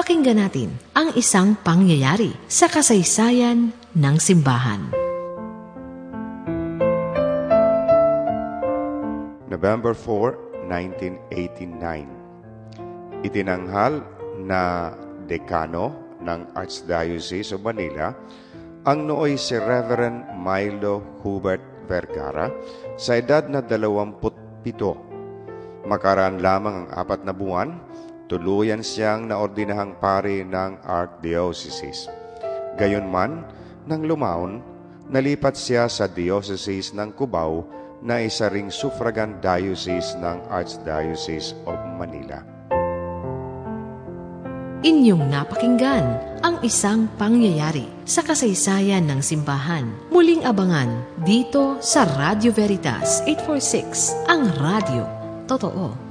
Pakinggan natin ang isang pangyayari sa kasaysayan ng simbahan. November 4, 1989 Itinanghal na dekano ng Archdiocese of Manila ang nooy si Reverend Milo Hubert Vergara sa edad na 27. Makaraan lamang ang apat na buwan, tuluyan siyang naordinahang pari ng Archdiocese. Gayunman, nang lumaon, nalipat siya sa Diocese ng Cubao na isa ring suffragan diocese ng Archdiocese of Manila. Inyong napakinggan ang isang pangyayari sa kasaysayan ng simbahan. Muling abangan dito sa Radio Veritas 846, ang radio. Totoo.